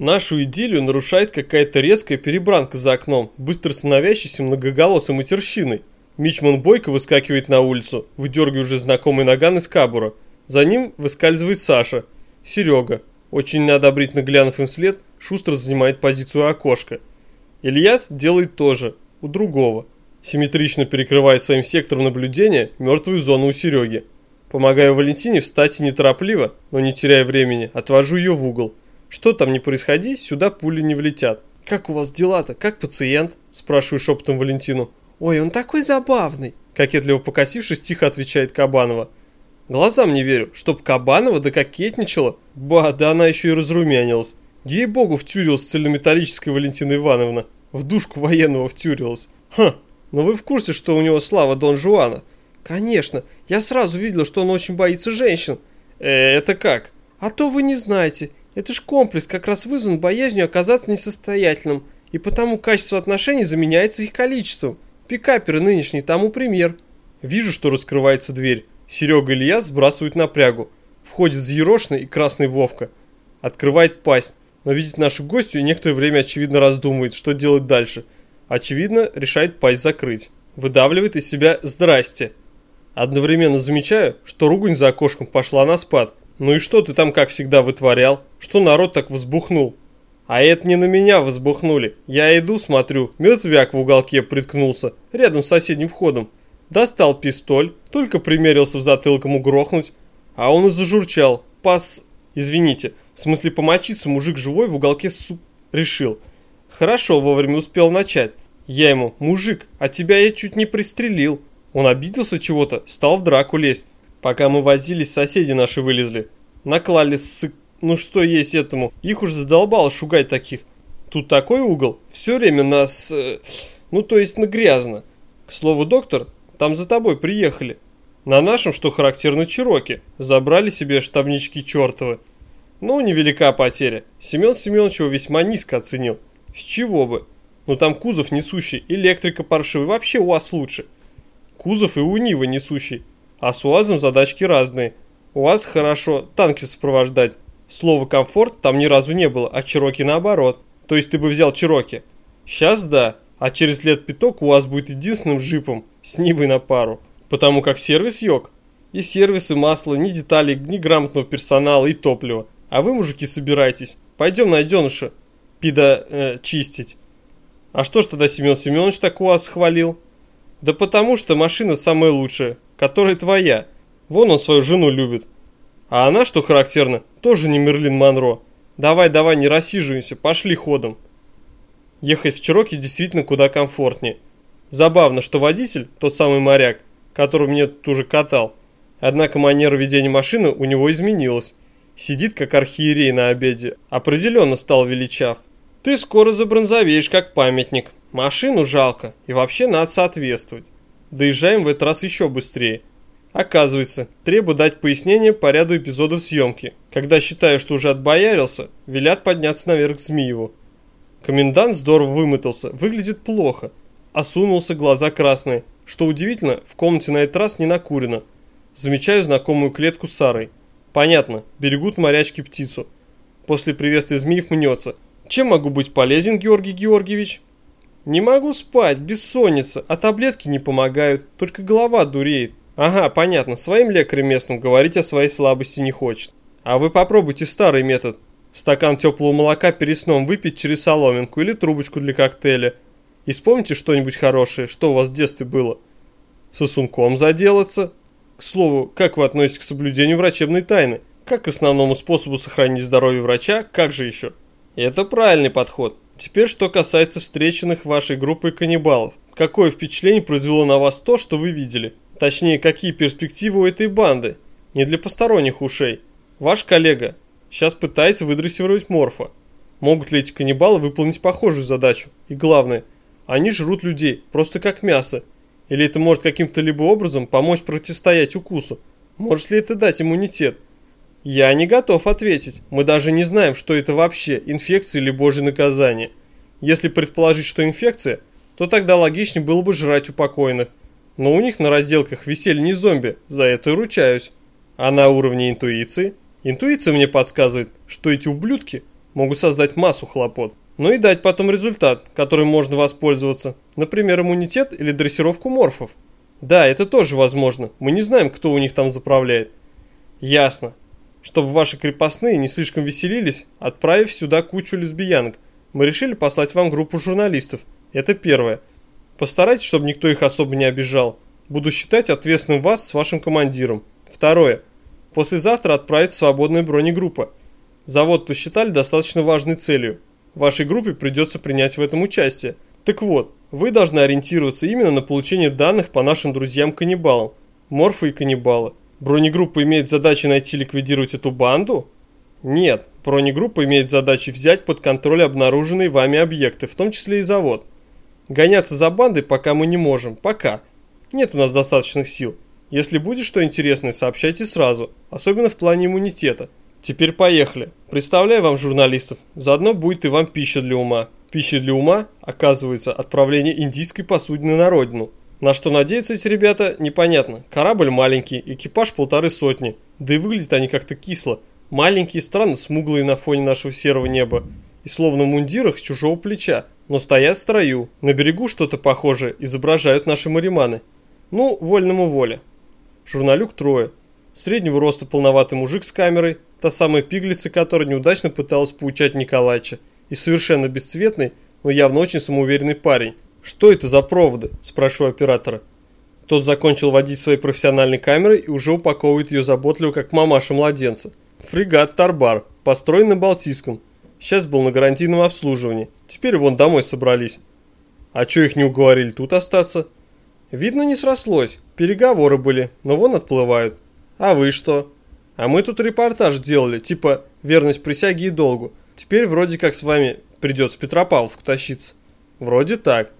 Нашу идиллию нарушает какая-то резкая перебранка за окном, быстро становящейся многоголосой матерщиной. Мичман Бойко выскакивает на улицу, выдергивая уже знакомый наган из кабура. За ним выскальзывает Саша. Серега, очень неодобрительно глянув им вслед, шустро занимает позицию окошка. Ильяс делает то же, у другого, симметрично перекрывая своим сектором наблюдения мертвую зону у Сереги. Помогаю Валентине встать и неторопливо, но не теряя времени, отвожу ее в угол. Что там не происходи, сюда пули не влетят. «Как у вас дела-то? Как пациент?» – спрашиваю шепотом Валентину. «Ой, он такой забавный!» – кокетливо покосившись, тихо отвечает Кабанова. Глазам не верю, чтоб Кабанова да кокетничала. Ба, да она еще и разрумянилась. Ей-богу, втюрилась цельнометаллическая Валентина Ивановна. В душку военного втюрилась. Хм, но вы в курсе, что у него слава Дон Жуана? Конечно, я сразу видела, что он очень боится женщин. Э, это как? А то вы не знаете. Это ж комплекс как раз вызван боязнью оказаться несостоятельным, и потому качество отношений заменяется их количеством. Пикаперы нынешние тому пример. Вижу, что раскрывается дверь. Серега и Илья сбрасывают напрягу. Входит взъерошенный и красный Вовка. Открывает пасть, но видит нашу гостью и некоторое время очевидно раздумывает, что делать дальше. Очевидно, решает пасть закрыть. Выдавливает из себя «Здрасте». Одновременно замечаю, что ругань за окошком пошла на спад. Ну и что ты там, как всегда, вытворял? Что народ так взбухнул? А это не на меня взбухнули. Я иду, смотрю, мертвяк в уголке приткнулся, рядом с соседним входом. Достал пистоль, только примерился в затылок ему грохнуть, а он и зажурчал. Пас... Извините, в смысле помочиться мужик живой в уголке су... решил. Хорошо, вовремя успел начать. Я ему, мужик, а тебя я чуть не пристрелил. Он обиделся чего-то, стал в драку лезть. Пока мы возились, соседи наши вылезли. Наклали ссык... Ну что есть этому? Их уж задолбало шугать таких. Тут такой угол. Все время нас... Э, ну то есть на грязно. К слову, доктор, там за тобой приехали. На нашем, что характерно, Чироке. Забрали себе штабнички чертовы. Ну, невелика потеря. Семен Семенович его весьма низко оценил. С чего бы? Ну там кузов несущий, электрика паршивый, вообще у вас лучше. Кузов и у Нивы несущий. А с УАЗом задачки разные. УАЗ хорошо танки сопровождать. Слово комфорт там ни разу не было, а Чироки наоборот. То есть ты бы взял Чироки. Сейчас да, а через лет пяток УАЗ будет единственным джипом с Нивой на пару. Потому как сервис йог. И сервисы, масло, ни деталей, ни грамотного персонала и топлива. А вы, мужики, собирайтесь. Пойдем найденыша пида э, чистить. А что ж тогда Семен Семенович так УАЗ хвалил? Да потому что машина самая лучшая, которая твоя. Вон он свою жену любит. А она, что характерно, тоже не Мерлин Монро. Давай, давай, не рассиживайся, пошли ходом. Ехать в Чироке действительно куда комфортнее. Забавно, что водитель, тот самый моряк, который мне тут уже катал, однако манера ведения машины у него изменилась. Сидит как архиерей на обеде, определенно стал величав. Ты скоро забронзовеешь как памятник. Машину жалко и вообще надо соответствовать. Доезжаем в этот раз еще быстрее. Оказывается, требую дать пояснение по ряду эпизодов съемки. Когда считаю, что уже отбоярился, велят подняться наверх к Змееву. Комендант здорово вымотался, выглядит плохо. Осунулся, глаза красные. Что удивительно, в комнате на этот раз не накурено. Замечаю знакомую клетку с Сарой. Понятно, берегут морячки птицу. После приветствия Змеев мнется. Чем могу быть полезен, Георгий Георгиевич? Не могу спать, бессонница, а таблетки не помогают, только голова дуреет. Ага, понятно, своим лекарем местным говорить о своей слабости не хочет. А вы попробуйте старый метод. Стакан теплого молока перед сном выпить через соломинку или трубочку для коктейля. И вспомните что-нибудь хорошее, что у вас в детстве было. Сосунком заделаться. К слову, как вы относитесь к соблюдению врачебной тайны? Как к основному способу сохранить здоровье врача, как же еще? Это правильный подход. Теперь, что касается встреченных вашей группой каннибалов. Какое впечатление произвело на вас то, что вы видели? Точнее, какие перспективы у этой банды? Не для посторонних ушей. Ваш коллега сейчас пытается выдрессировать Морфа. Могут ли эти каннибалы выполнить похожую задачу? И главное, они жрут людей, просто как мясо. Или это может каким-то либо образом помочь противостоять укусу? Может ли это дать иммунитет? Я не готов ответить. Мы даже не знаем, что это вообще, инфекция или божье наказание. Если предположить, что инфекция, то тогда логичнее было бы жрать упокоенных. Но у них на разделках висели не зомби, за это и ручаюсь. А на уровне интуиции? Интуиция мне подсказывает, что эти ублюдки могут создать массу хлопот. Ну и дать потом результат, которым можно воспользоваться. Например, иммунитет или дрессировку морфов. Да, это тоже возможно. Мы не знаем, кто у них там заправляет. Ясно. Чтобы ваши крепостные не слишком веселились, отправив сюда кучу лесбиянок, мы решили послать вам группу журналистов. Это первое. Постарайтесь, чтобы никто их особо не обижал. Буду считать ответственным вас с вашим командиром. Второе. Послезавтра отправится свободная бронегруппа. Завод посчитали достаточно важной целью. Вашей группе придется принять в этом участие. Так вот, вы должны ориентироваться именно на получение данных по нашим друзьям-каннибалам. Морфы и каннибалы. Бронегруппа имеет задачу найти и ликвидировать эту банду? Нет, бронегруппа имеет задачу взять под контроль обнаруженные вами объекты, в том числе и завод. Гоняться за бандой пока мы не можем. Пока. Нет у нас достаточных сил. Если будет что интересное, сообщайте сразу. Особенно в плане иммунитета. Теперь поехали. Представляю вам журналистов. Заодно будет и вам пища для ума. Пища для ума, оказывается, отправление индийской посудины на родину. На что надеются эти ребята, непонятно. Корабль маленький, экипаж полторы сотни. Да и выглядят они как-то кисло. Маленькие, странно смуглые на фоне нашего серого неба. И словно в мундирах с чужого плеча но стоят в строю. На берегу что-то похожее изображают наши мариманы. Ну, вольному воле. Журналюк трое. Среднего роста полноватый мужик с камерой, та самая пиглица, которая неудачно пыталась поучать Николаевича, и совершенно бесцветный, но явно очень самоуверенный парень. «Что это за проводы?» – спрашиваю оператора. Тот закончил водить своей профессиональной камерой и уже упаковывает ее заботливо, как мамаша младенца. Фрегат Тарбар, построен на Балтийском, Сейчас был на гарантийном обслуживании. Теперь вон домой собрались. А чё их не уговорили тут остаться? Видно, не срослось. Переговоры были, но вон отплывают. А вы что? А мы тут репортаж делали, типа верность присяге и долгу. Теперь вроде как с вами придется Петропавловку тащиться. Вроде так.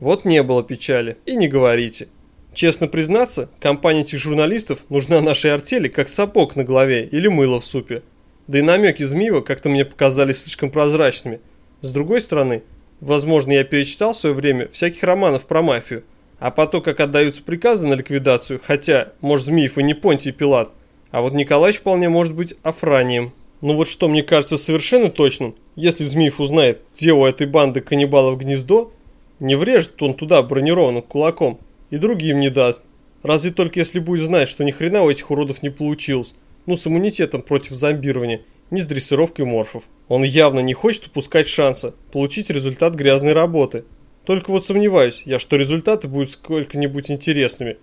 Вот не было печали. И не говорите. Честно признаться, компания этих журналистов нужна нашей артели как сапог на голове или мыло в супе. Да и намеки Змеева как-то мне показались слишком прозрачными. С другой стороны, возможно, я перечитал в свое время всяких романов про мафию, а по то, как отдаются приказы на ликвидацию, хотя, может, Змеев и не Понтий Пилат, а вот Николаевич вполне может быть Афранием. Ну вот что мне кажется совершенно точным, если Змеев узнает, где у этой банды каннибалов гнездо, не врежет он туда бронированным кулаком и другим не даст. Разве только если будет знать, что ни хрена у этих уродов не получилось ну с иммунитетом против зомбирования, ни с дрессировкой морфов. Он явно не хочет упускать шанса получить результат грязной работы. Только вот сомневаюсь я, что результаты будут сколько-нибудь интересными.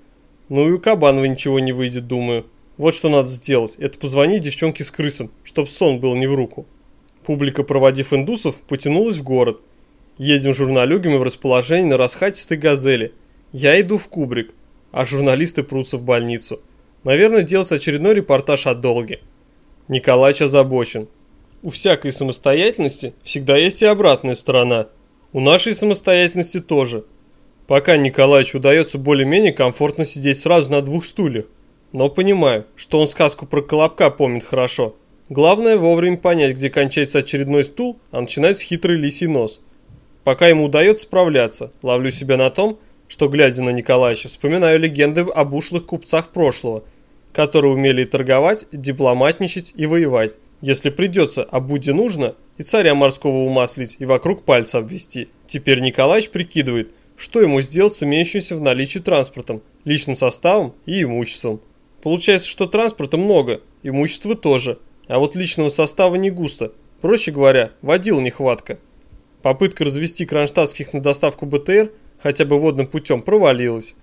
Ну и у Кабанова ничего не выйдет, думаю. Вот что надо сделать, это позвонить девчонке с крысом, чтоб сон был не в руку. Публика, проводив индусов, потянулась в город. Едем журналюгами в расположении на расхатистой газели. Я иду в кубрик, а журналисты прутся в больницу. Наверное, делается очередной репортаж о долге. Николаич озабочен. У всякой самостоятельности всегда есть и обратная сторона. У нашей самостоятельности тоже. Пока Николаевичу удается более-менее комфортно сидеть сразу на двух стульях. Но понимаю, что он сказку про Колобка помнит хорошо. Главное вовремя понять, где кончается очередной стул, а начинается хитрый лисий нос. Пока ему удается справляться, ловлю себя на том, что, глядя на Николаевича, вспоминаю легенды об ушлых купцах прошлого – которые умели торговать, дипломатничать и воевать. Если придется, а будет нужно, и царя морского умаслить, и вокруг пальца обвести. Теперь Николаевич прикидывает, что ему сделать с имеющимся в наличии транспортом, личным составом и имуществом. Получается, что транспорта много, имущества тоже, а вот личного состава не густо. Проще говоря, водил нехватка. Попытка развести кронштадтских на доставку БТР хотя бы водным путем провалилась.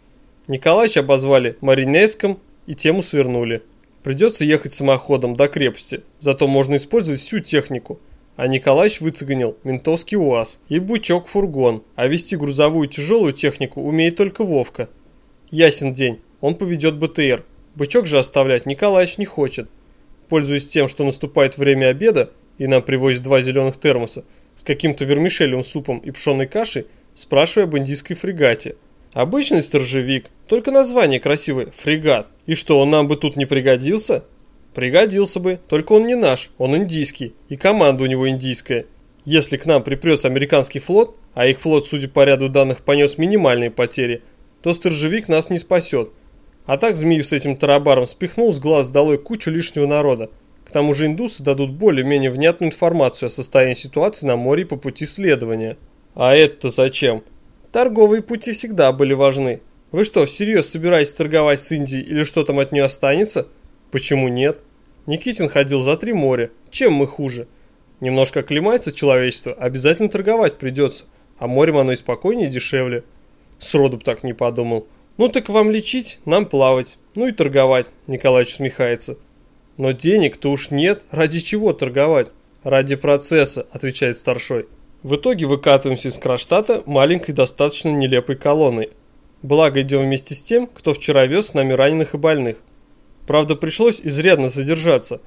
Николаевич обозвали Маринеском и тему свернули. Придется ехать самоходом до крепости, зато можно использовать всю технику. А Николаевич выцегонил ментовский УАЗ и бычок-фургон, а вести грузовую тяжелую технику умеет только Вовка. Ясен день, он поведет БТР. Бычок же оставлять Николаевич не хочет. Пользуясь тем, что наступает время обеда, и нам привозят два зеленых термоса с каким-то вермишелевым супом и пшеной кашей, спрашиваю об индийской фрегате. Обычный сторожевик, только название красивое – фрегат. И что, он нам бы тут не пригодился? Пригодился бы, только он не наш, он индийский, и команда у него индийская. Если к нам припрется американский флот, а их флот, судя по ряду данных, понес минимальные потери, то сторожевик нас не спасет. А так Змеев с этим тарабаром спихнул с глаз долой кучу лишнего народа. Тому же индусы дадут более-менее внятную информацию о состоянии ситуации на море по пути следования. А это зачем? Торговые пути всегда были важны. Вы что, всерьез собираетесь торговать с Индией или что там от нее останется? Почему нет? Никитин ходил за три моря. Чем мы хуже? Немножко оклемается человечество, обязательно торговать придется. А морем оно и спокойнее, и дешевле. Сроду так не подумал. Ну так вам лечить, нам плавать. Ну и торговать, Николаевич усмехается. Но денег-то уж нет, ради чего торговать? Ради процесса, отвечает старшой. В итоге выкатываемся из Кронштадта маленькой достаточно нелепой колонной. Благо идем вместе с тем, кто вчера вез с нами раненых и больных. Правда, пришлось изрядно задержаться.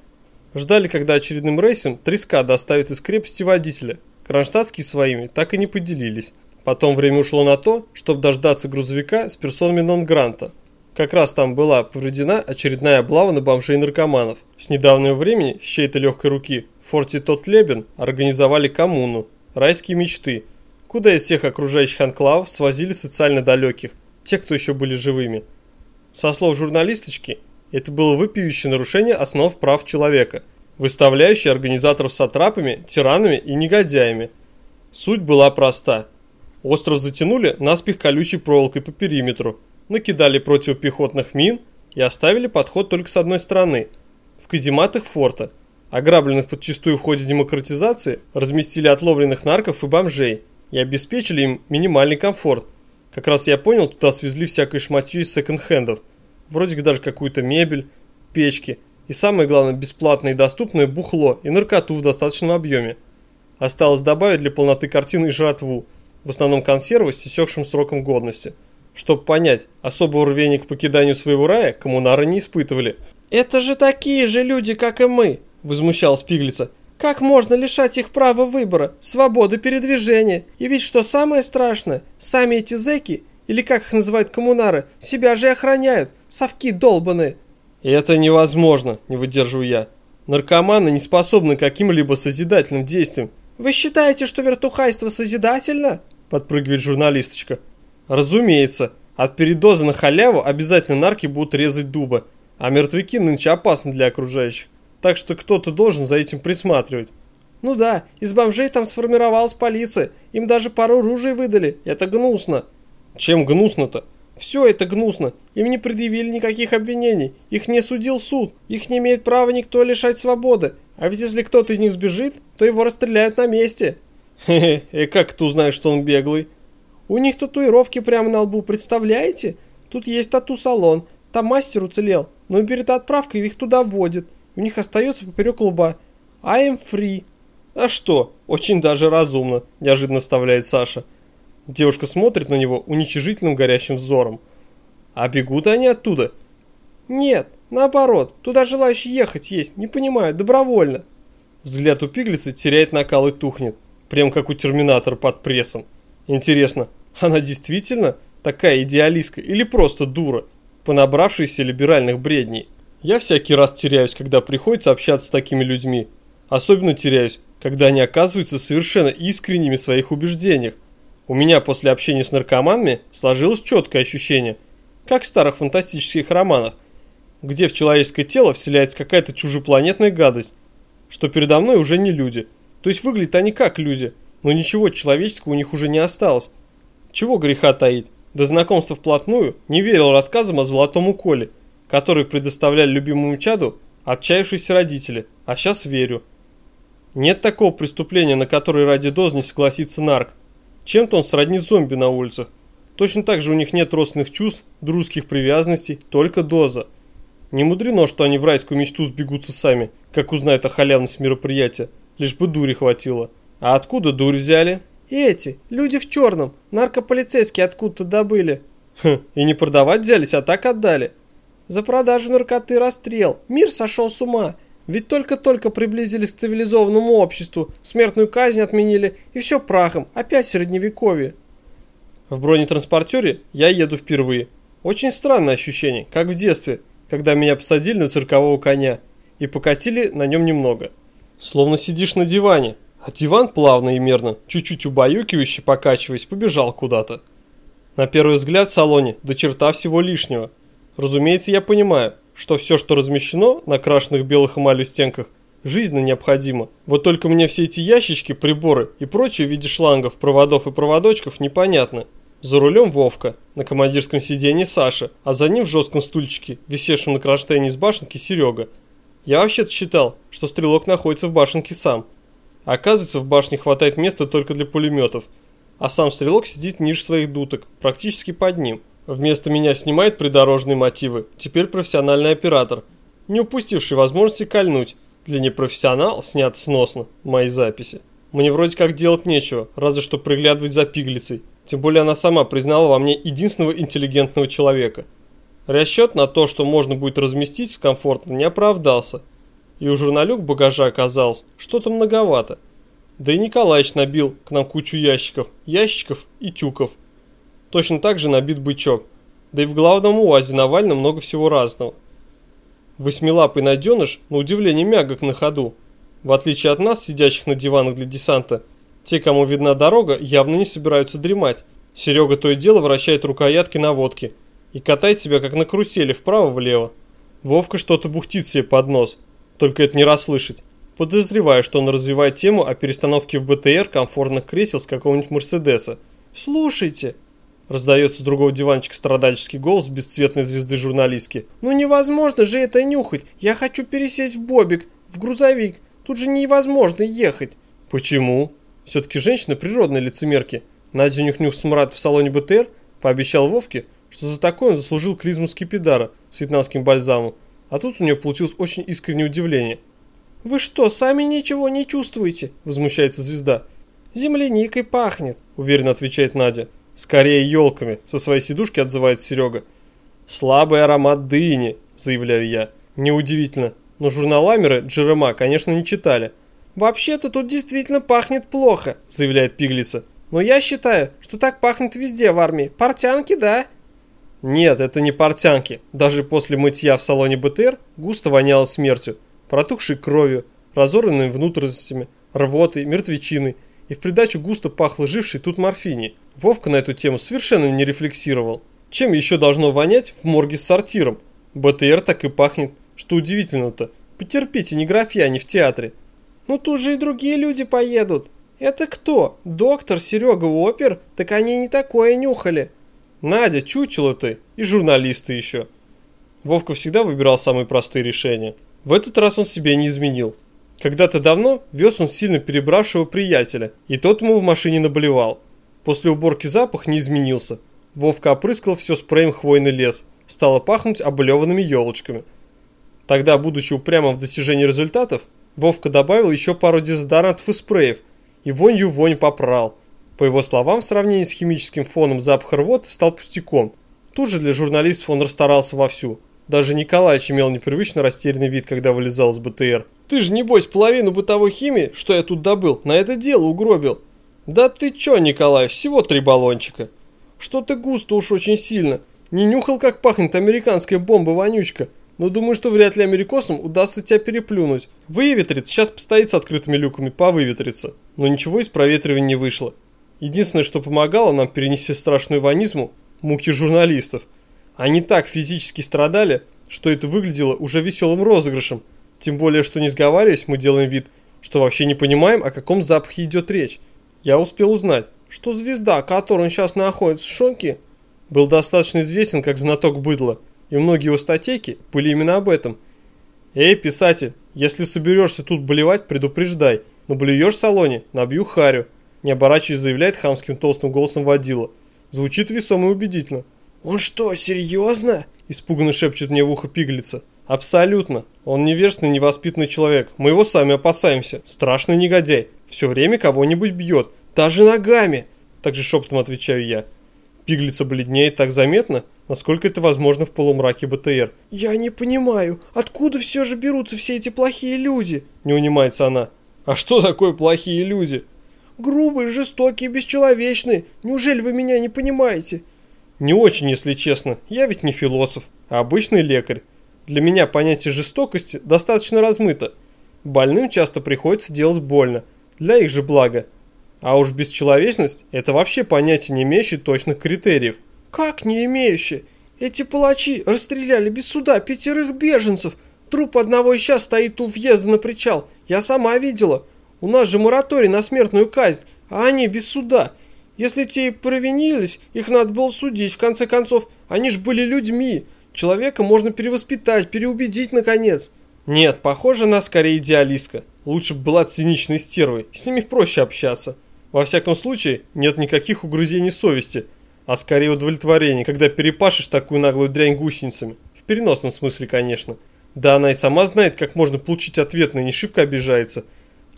Ждали, когда очередным рейсом треска доставит из крепости водителя. Кронштадтские своими так и не поделились. Потом время ушло на то, чтобы дождаться грузовика с персонами нон-гранта. Как раз там была повреждена очередная облава на бомжей и наркоманов. С недавнего времени с чьей-то легкой руки в форте Тотлебен организовали коммуну «Райские мечты», куда из всех окружающих анклавов свозили социально далеких, тех, кто еще были живыми. Со слов журналисточки, это было вопиющее нарушение основ прав человека, выставляющее организаторов сатрапами, тиранами и негодяями. Суть была проста. Остров затянули наспех колючей проволокой по периметру, накидали противопехотных мин и оставили подход только с одной стороны. В казематах форта, ограбленных подчастую в ходе демократизации, разместили отловленных нарков и бомжей и обеспечили им минимальный комфорт. Как раз я понял, туда свезли всякое шматье из секонд-хендов – вроде даже какую-то мебель, печки и самое главное бесплатное и доступное бухло и наркоту в достаточном объеме. Осталось добавить для полноты картины и жратву, в основном консервы с истекшим сроком годности. Чтобы понять, особого рвения к покиданию своего рая коммунары не испытывали. «Это же такие же люди, как и мы!» – возмущалась Пиглица. «Как можно лишать их права выбора, свободы передвижения? И ведь что самое страшное, сами эти зэки или как их называют коммунары, себя же охраняют, совки долбаные. Это невозможно, не выдерживаю я. Наркоманы не способны к каким-либо созидательным действиям. Вы считаете, что вертухайство созидательно? Подпрыгивает журналисточка. Разумеется, от передоза на халяву обязательно нарки будут резать дуба, а мертвяки нынче опасны для окружающих. Так что кто-то должен за этим присматривать. Ну да, из бомжей там сформировалась полиция, им даже пару ружей выдали, это гнусно. Чем гнусно-то? Все это гнусно. Им не предъявили никаких обвинений. Их не судил суд. Их не имеет права никто лишать свободы. А ведь если кто-то из них сбежит, то его расстреляют на месте. Хе-хе, и как ты узнаешь, что он беглый? У них татуировки прямо на лбу, представляете? Тут есть тату-салон. Там мастер уцелел, но перед отправкой их туда вводят. У них остается поперек лба. I am free. А что? Очень даже разумно, неожиданно вставляет Саша. Девушка смотрит на него уничижительным горящим взором. А бегут они оттуда? Нет, наоборот, туда желающие ехать есть, не понимаю, добровольно. Взгляд у пиглицы теряет накал и тухнет, прям как у терминатора под прессом. Интересно, она действительно такая идеалистка или просто дура, понабравшаяся либеральных бредней? Я всякий раз теряюсь, когда приходится общаться с такими людьми. Особенно теряюсь, когда они оказываются совершенно искренними в своих убеждениях. У меня после общения с наркоманами сложилось четкое ощущение, как в старых фантастических романах, где в человеческое тело вселяется какая-то чужепланетная гадость, что передо мной уже не люди. То есть выглядят они как люди, но ничего человеческого у них уже не осталось. Чего греха таить? До знакомства вплотную не верил рассказам о золотом уколе, который предоставляли любимому чаду отчаявшиеся родители, а сейчас верю. Нет такого преступления, на которое ради доз не согласится нарк. Чем-то он сродни зомби на улицах. Точно так же у них нет родственных чувств, дружеских привязанностей, только доза. Не мудрено, что они в райскую мечту сбегутся сами, как узнают о халявности мероприятия. Лишь бы дури хватило. А откуда дурь взяли? Эти, люди в черном, наркополицейские откуда-то добыли. Хм, и не продавать взялись, а так отдали. За продажу наркоты расстрел. Мир сошел с ума. Ведь только-только приблизились к цивилизованному обществу, смертную казнь отменили, и все прахом, опять средневековье. В бронетранспортере я еду впервые. Очень странное ощущение, как в детстве, когда меня посадили на циркового коня и покатили на нем немного. Словно сидишь на диване, а диван плавно и мерно, чуть-чуть убаюкивающе покачиваясь, побежал куда-то. На первый взгляд в салоне до черта всего лишнего. Разумеется, я понимаю, что все, что размещено на крашенных белых эмалью стенках, Жизненно необходимо. Вот только мне все эти ящички, приборы и прочее в виде шлангов, проводов и проводочков непонятны. За рулем Вовка, на командирском сиденье Саша, а за ним в жестком стульчике, висевшем на кронштейне из башенки, Серега. Я вообще-то считал, что стрелок находится в башенке сам. Оказывается, в башне хватает места только для пулеметов, а сам стрелок сидит ниже своих дуток, практически под ним. Вместо меня снимает придорожные мотивы, теперь профессиональный оператор, не упустивший возможности кольнуть. Для непрофессионала снят сносно мои записи. Мне вроде как делать нечего, разве что приглядывать за пиглицей. Тем более она сама признала во мне единственного интеллигентного человека. Расчет на то, что можно будет разместить комфортно, не оправдался. И у журналюк багажа оказалось что-то многовато. Да и Николаевич набил к нам кучу ящиков, ящичков и тюков. Точно так же набит бычок. Да и в главном УАЗе Навальном много всего разного. Восьмилапый найденыш, на удивление мягок на ходу. В отличие от нас, сидящих на диванах для десанта, те, кому видна дорога, явно не собираются дремать. Серега то и дело вращает рукоятки на водке и катает себя как на карусели вправо-влево. Вовка что-то бухтит себе под нос, только это не расслышать. Подозреваю, что он развивает тему о перестановке в БТР комфортных кресел с какого-нибудь Мерседеса. «Слушайте», Раздается с другого диванчика страдальческий голос бесцветной звезды журналистки. «Ну невозможно же это нюхать! Я хочу пересесть в Бобик, в грузовик. Тут же невозможно ехать!» «Почему?» Все-таки женщины природные лицемерки. Надя нюх-нюх смрад в салоне БТР пообещал Вовке, что за такое он заслужил клизму скипидара с вьетнамским бальзамом. А тут у нее получилось очень искреннее удивление. «Вы что, сами ничего не чувствуете?» – возмущается звезда. «Земляникой пахнет», – уверенно отвечает Надя. Скорее елками, со своей сидушки отзывается Серега. Слабый аромат дыни, заявляю я. Неудивительно, но журналамеры Джерема, конечно, не читали. «Вообще-то тут действительно пахнет плохо», заявляет Пиглица. «Но я считаю, что так пахнет везде в армии. Портянки, да?» Нет, это не портянки. Даже после мытья в салоне БТР густо воняло смертью, протухшей кровью, разорванными внутренностями, рвотой, мертвечиной и в придачу густо пахло жившей тут морфине. Вовка на эту тему совершенно не рефлексировал. Чем еще должно вонять в морге с сортиром? БТР так и пахнет. Что удивительно-то. Потерпите, не графья, не в театре. Ну тут же и другие люди поедут. Это кто? Доктор, Серега, опер? Так они не такое нюхали. Надя, чучело ты. И журналисты еще. Вовка всегда выбирал самые простые решения. В этот раз он себе не изменил. Когда-то давно вез он сильно перебравшего приятеля, и тот ему в машине наболевал. После уборки запах не изменился. Вовка опрыскал все спреем хвойный лес, стало пахнуть облеванными елочками. Тогда, будучи упрямым в достижении результатов, Вовка добавил еще пару дезодорантов и спреев, и вонью вонь попрал. По его словам, в сравнении с химическим фоном запах рвоты стал пустяком. Тут же для журналистов он расстарался вовсю. Даже Николаевич имел непривычно растерянный вид, когда вылезал из БТР. «Ты же, небось, половину бытовой химии, что я тут добыл, на это дело угробил». «Да ты чё, Николаевич, всего три баллончика». «Что ты густо уж очень сильно. Не нюхал, как пахнет американская бомба-вонючка. Но думаю, что вряд ли америкосам удастся тебя переплюнуть. Выветрится, сейчас постоит с открытыми люками, повыветрится». Но ничего из проветривания не вышло. Единственное, что помогало нам перенести страшную ванизму – муки журналистов – они так физически страдали, что это выглядело уже веселым розыгрышем. Тем более, что не сговариваясь, мы делаем вид, что вообще не понимаем, о каком запахе идет речь. Я успел узнать, что звезда, которой он сейчас находится в шоке, был достаточно известен как знаток быдла, и многие его статейки были именно об этом. Эй, писатель, если соберешься тут болевать, предупреждай, но блюешь в салоне, набью харю. Не оборачиваясь, заявляет хамским толстым голосом водила. Звучит весомо и убедительно. «Он что, серьезно?» – испуганно шепчет мне в ухо пиглица. «Абсолютно. Он невежественный, невоспитанный человек. Мы его сами опасаемся. Страшный негодяй. Все время кого-нибудь бьет. Даже ногами!» Также шепотом отвечаю я. Пиглица бледнеет так заметно, насколько это возможно в полумраке БТР. «Я не понимаю, откуда все же берутся все эти плохие люди?» Не унимается она. «А что такое плохие люди?» «Грубые, жестокие, бесчеловечные. Неужели вы меня не понимаете?» Не очень, если честно. Я ведь не философ, а обычный лекарь. Для меня понятие жестокости достаточно размыто. Больным часто приходится делать больно, для их же блага. А уж бесчеловечность – это вообще понятие, не имеющее точных критериев. Как не имеющее? Эти палачи расстреляли без суда пятерых беженцев. Труп одного сейчас стоит у въезда на причал. Я сама видела. У нас же мораторий на смертную казнь, а они без суда. Если те и провинились, их надо было судить. В конце концов, они же были людьми. Человека можно перевоспитать, переубедить наконец. Нет, похоже, она скорее идеалистка. Лучше бы была циничной стервой, с ними проще общаться. Во всяком случае, нет никаких угрызений совести, а скорее удовлетворения, когда перепашешь такую наглую дрянь гусеницами. В переносном смысле, конечно. Да она и сама знает, как можно получить ответно и не шибко обижается.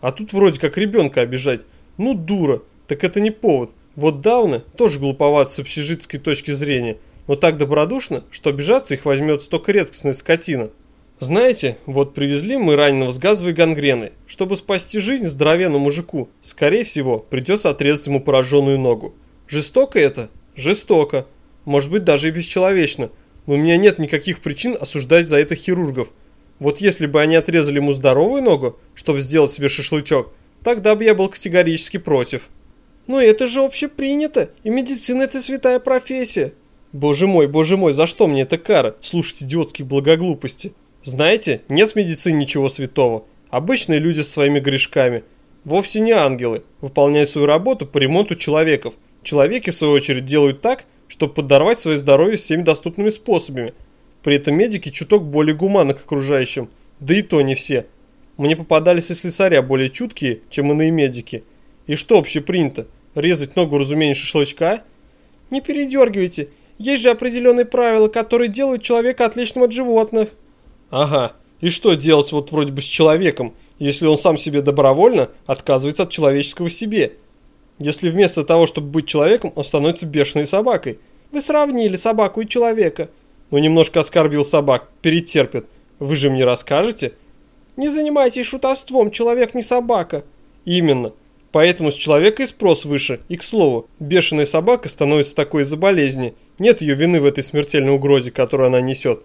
А тут вроде как ребенка обижать. Ну дура, так это не повод. Вот Дауны тоже глуповат с общежитской точки зрения, но так добродушно, что обижаться их возьмет столько редкостная скотина. Знаете, вот привезли мы раненого с газовой гангреной. Чтобы спасти жизнь здоровенному мужику, скорее всего, придется отрезать ему пораженную ногу. Жестоко это? Жестоко. Может быть, даже и бесчеловечно. Но у меня нет никаких причин осуждать за это хирургов. Вот если бы они отрезали ему здоровую ногу, чтобы сделать себе шашлычок, тогда бы я был категорически против. Но это же общепринято, и медицина это святая профессия. Боже мой, боже мой, за что мне эта кара? Слушать идиотские благоглупости. Знаете, нет в медицине ничего святого. Обычные люди со своими грешками. Вовсе не ангелы. Выполняют свою работу по ремонту человеков. Человеки, в свою очередь, делают так, чтобы подорвать свое здоровье всеми доступными способами. При этом медики чуток более гуманны к окружающим. Да и то не все. Мне попадались и слесаря более чуткие, чем иные медики. И что общепринято? Резать ногу, разумеется, шашлычка? Не передергивайте. Есть же определенные правила, которые делают человека отличным от животных. Ага. И что делать вот вроде бы с человеком, если он сам себе добровольно отказывается от человеческого себе? Если вместо того, чтобы быть человеком, он становится бешеной собакой. Вы сравнили собаку и человека. Ну, немножко оскорбил собак, перетерпит. Вы же мне расскажете? Не занимайтесь шутовством, человек не собака. Именно. Поэтому с человека и спрос выше. И, к слову, бешеная собака становится такой из-за болезни. Нет ее вины в этой смертельной угрозе, которую она несет.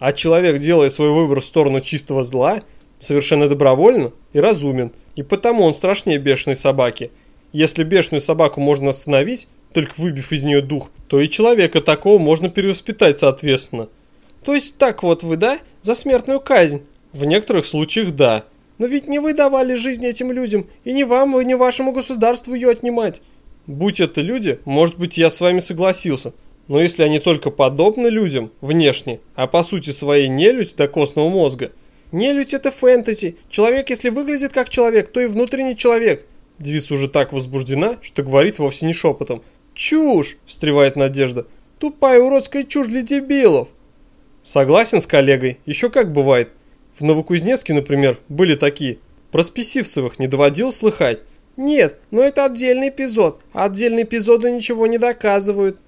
А человек, делая свой выбор в сторону чистого зла, совершенно добровольно и разумен. И потому он страшнее бешеной собаки. Если бешеную собаку можно остановить, только выбив из нее дух, то и человека такого можно перевоспитать соответственно. То есть так вот вы, да, за смертную казнь? В некоторых случаях да. Но ведь не вы давали жизнь этим людям, и не вам, и не вашему государству ее отнимать. Будь это люди, может быть, я с вами согласился. Но если они только подобны людям, внешне, а по сути своей не людь до костного мозга. Нелюдь это фэнтези. Человек, если выглядит как человек, то и внутренний человек. Девица уже так возбуждена, что говорит вовсе не шепотом. «Чушь!» – встревает Надежда. «Тупая уродская чушь для дебилов!» Согласен с коллегой, еще как бывает. В Новокузнецке, например, были такие. Про Списивцевых не доводил слыхать? Нет, но это отдельный эпизод, отдельные эпизоды ничего не доказывают.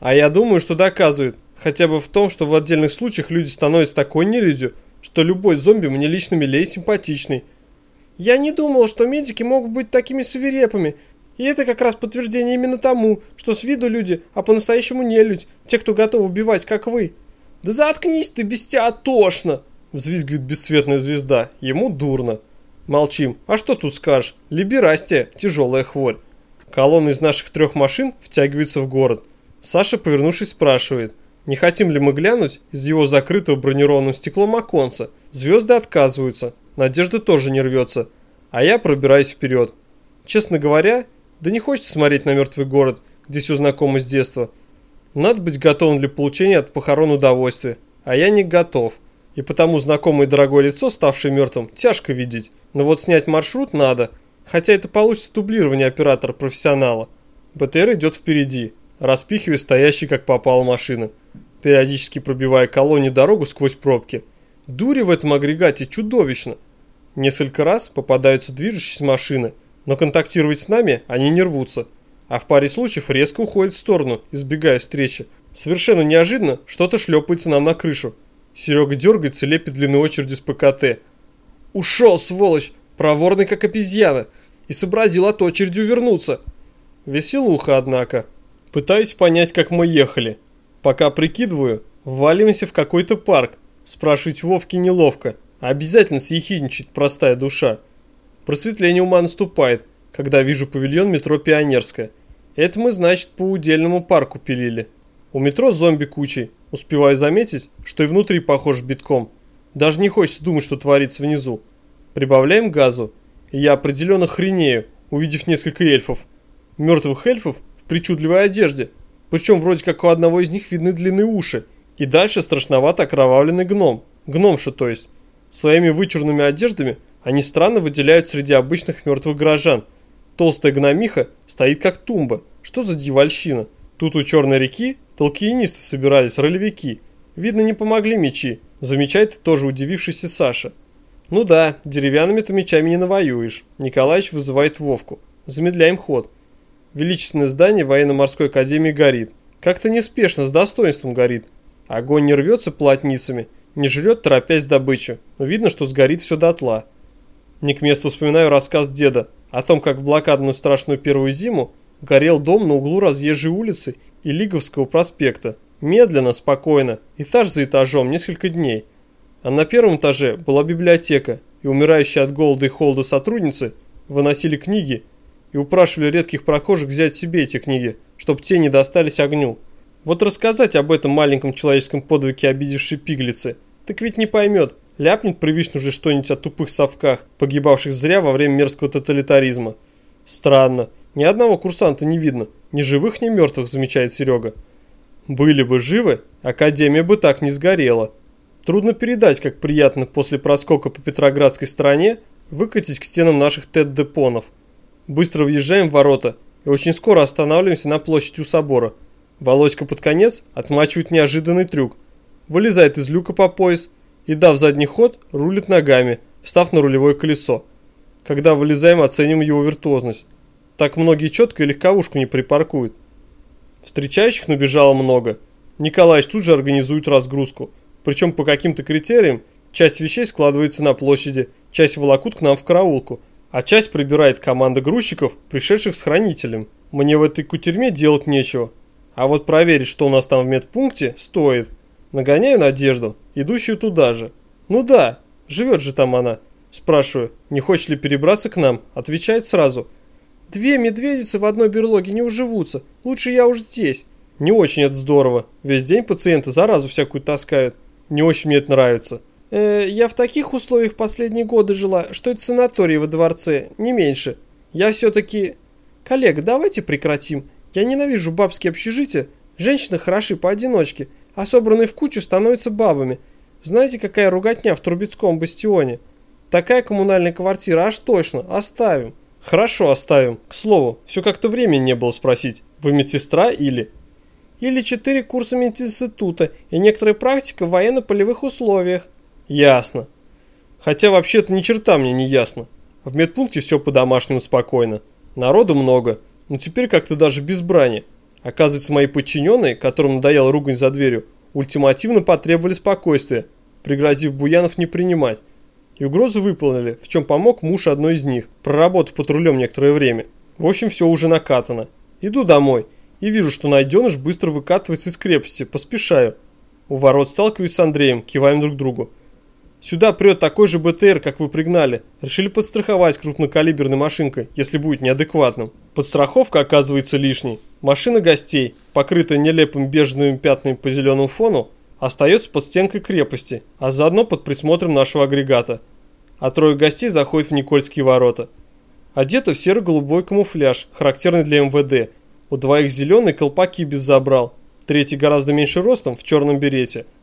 А я думаю, что доказывают. Хотя бы в том, что в отдельных случаях люди становятся такой нелюдью, что любой зомби мне лично милее симпатичный. Я не думал, что медики могут быть такими свирепыми. И это как раз подтверждение именно тому, что с виду люди, а по-настоящему не люди, те, кто готов убивать, как вы. Да заткнись ты, без тебя тошно! Взвизгивает бесцветная звезда. Ему дурно. Молчим. А что тут скажешь? Либерастия, тяжелая хворь. Колонна из наших трех машин втягивается в город. Саша, повернувшись, спрашивает, не хотим ли мы глянуть из его закрытого бронированным стеклом оконца. Звезды отказываются. Надежда тоже не рвется. А я пробираюсь вперед. Честно говоря, да не хочется смотреть на мертвый город, где все знакомо с детства. Надо быть готовым для получения от похорон удовольствия. А я не готов и потому знакомое дорогое лицо, ставшее мертвым, тяжко видеть. Но вот снять маршрут надо, хотя это получится дублирование оператора-профессионала. БТР идет впереди, распихивая стоящие как попало машины, периодически пробивая колонне дорогу сквозь пробки. Дури в этом агрегате чудовищно. Несколько раз попадаются движущиеся машины, но контактировать с нами они не рвутся, а в паре случаев резко уходят в сторону, избегая встречи. Совершенно неожиданно что-то шлепается нам на крышу, Серега дергается, лепит длинной очереди с ПКТ. Ушел, сволочь, проворный как обезьяна, и сообразил от очереди увернуться. Веселуха, однако. Пытаюсь понять, как мы ехали. Пока прикидываю, вваливаемся в какой-то парк. Спрашивать Вовки неловко. Обязательно съехидничает простая душа. Просветление ума наступает, когда вижу павильон метро Пионерская. Это мы, значит, по удельному парку пилили. У метро зомби кучей, Успеваю заметить, что и внутри похож битком. Даже не хочется думать, что творится внизу. Прибавляем газу, и я определенно хренею, увидев несколько эльфов. Мертвых эльфов в причудливой одежде. Причем вроде как у одного из них видны длинные уши. И дальше страшновато окровавленный гном. Гномша, то есть. Своими вычурными одеждами они странно выделяют среди обычных мертвых горожан. Толстая гномиха стоит как тумба. Что за дьявольщина? Тут у Черной реки толкиенисты собирались, ролевики. Видно, не помогли мечи, замечает тоже удивившийся Саша. Ну да, деревянными-то мечами не навоюешь. Николаевич вызывает Вовку. Замедляем ход. Величественное здание военно-морской академии горит. Как-то неспешно, с достоинством горит. Огонь не рвется плотницами, не жрет, торопясь добычу, но видно, что сгорит все дотла. Не к месту вспоминаю рассказ деда о том, как в блокадную страшную первую зиму горел дом на углу разъезжей улицы и Лиговского проспекта. Медленно, спокойно, этаж за этажом, несколько дней. А на первом этаже была библиотека, и умирающие от голода и холода сотрудницы выносили книги и упрашивали редких прохожих взять себе эти книги, чтобы те не достались огню. Вот рассказать об этом маленьком человеческом подвиге обидевшей пиглицы, так ведь не поймет, ляпнет привычно же что-нибудь о тупых совках, погибавших зря во время мерзкого тоталитаризма. Странно, ни одного курсанта не видно, ни живых, ни мертвых, замечает Серега. Были бы живы, Академия бы так не сгорела. Трудно передать, как приятно после проскока по Петроградской стороне выкатить к стенам наших тет-депонов. Быстро въезжаем в ворота и очень скоро останавливаемся на площади у собора. Володька под конец отмачивает неожиданный трюк. Вылезает из люка по пояс и, дав задний ход, рулит ногами, встав на рулевое колесо. Когда вылезаем, оценим его виртуозность. Так многие четко и легковушку не припаркуют. Встречающих набежало много. Николаевич тут же организует разгрузку. Причем по каким-то критериям часть вещей складывается на площади, часть волокут к нам в караулку, а часть прибирает команда грузчиков, пришедших с хранителем. Мне в этой кутерьме делать нечего. А вот проверить, что у нас там в медпункте, стоит. Нагоняю надежду, идущую туда же. Ну да, живет же там она. Спрашиваю, не хочет ли перебраться к нам? Отвечает сразу. Две медведицы в одной берлоге не уживутся. Лучше я уж здесь. Не очень это здорово. Весь день пациенты заразу всякую таскают. Не очень мне это нравится. Э, я в таких условиях последние годы жила, что это санаторий во дворце, не меньше. Я все-таки... Коллега, давайте прекратим. Я ненавижу бабские общежития. Женщины хороши поодиночке, а собранные в кучу становятся бабами. Знаете, какая руготня в Трубецком бастионе? Такая коммунальная квартира, аж точно, оставим. Хорошо, оставим. К слову, все как-то времени не было спросить. Вы медсестра или... Или четыре курса мединститута и некоторая практика в военно-полевых условиях. Ясно. Хотя вообще-то ни черта мне не ясно. В медпункте все по-домашнему спокойно. Народу много, но ну, теперь как-то даже без брани. Оказывается, мои подчиненные, которым надоел ругань за дверью, ультимативно потребовали спокойствия, пригрозив Буянов не принимать. И угрозы выполнили, в чем помог муж одной из них, проработав патрулем некоторое время. В общем, все уже накатано. Иду домой и вижу, что найденыш быстро выкатывается из крепости, поспешаю. У ворот сталкиваюсь с Андреем, киваем друг другу. Сюда прет такой же БТР, как вы пригнали. Решили подстраховать крупнокалиберной машинкой, если будет неадекватным. Подстраховка оказывается лишней. Машина гостей, покрытая нелепым бежевыми пятнами по зеленому фону, остается под стенкой крепости, а заодно под присмотром нашего агрегата. А трое гостей заходят в Никольские ворота. Одеты в серо-голубой камуфляж, характерный для МВД. У двоих зеленые колпаки без забрал. Третий гораздо меньше ростом, в черном берете –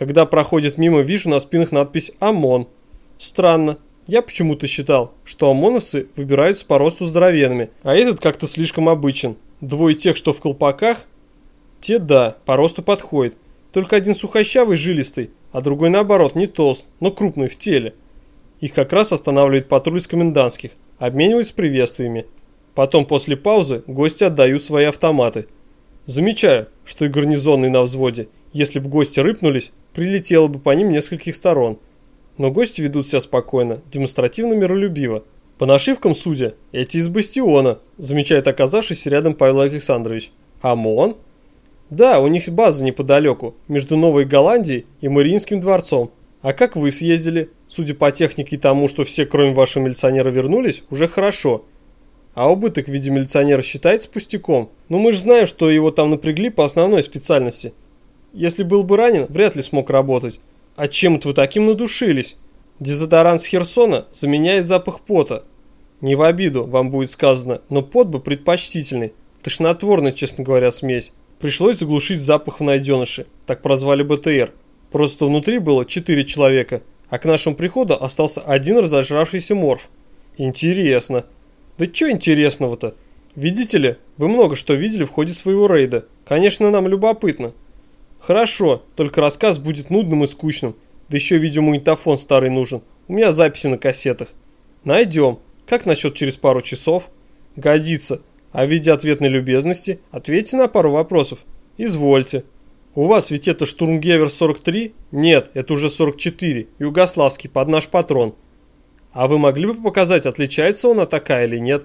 когда проходит мимо, вижу на спинах надпись «ОМОН». Странно. Я почему-то считал, что ОМОНовцы выбираются по росту здоровенными, а этот как-то слишком обычен. Двое тех, что в колпаках, те да, по росту подходит. Только один сухощавый, жилистый, а другой наоборот, не толст, но крупный в теле. Их как раз останавливает патруль из комендантских, обмениваются приветствиями. Потом после паузы гости отдают свои автоматы. Замечаю, что и гарнизонный на взводе, если бы гости рыпнулись, прилетело бы по ним нескольких сторон. Но гости ведут себя спокойно, демонстративно миролюбиво. По нашивкам судя, эти из бастиона, замечает оказавшийся рядом Павел Александрович. ОМОН? Да, у них база неподалеку, между Новой Голландией и Мариинским дворцом. А как вы съездили? Судя по технике и тому, что все, кроме вашего милиционера, вернулись, уже хорошо. А убыток в виде милиционера считается пустяком. Но мы же знаем, что его там напрягли по основной специальности. Если был бы ранен, вряд ли смог работать. А чем это вы таким надушились? Дезодорант с Херсона заменяет запах пота. Не в обиду, вам будет сказано, но пот бы предпочтительный. Тошнотворный, честно говоря, смесь. Пришлось заглушить запах в найденыше, так прозвали БТР. Просто внутри было 4 человека, а к нашему приходу остался один разожравшийся морф. Интересно. Да что интересного-то? Видите ли, вы много что видели в ходе своего рейда. Конечно, нам любопытно. Хорошо, только рассказ будет нудным и скучным. Да еще видеомагнитофон старый нужен. У меня записи на кассетах. Найдем. Как насчет через пару часов? Годится. А в виде ответной любезности ответьте на пару вопросов. Извольте. У вас ведь это штурмгевер 43? Нет, это уже 44, югославский, под наш патрон. А вы могли бы показать, отличается он от такая или нет?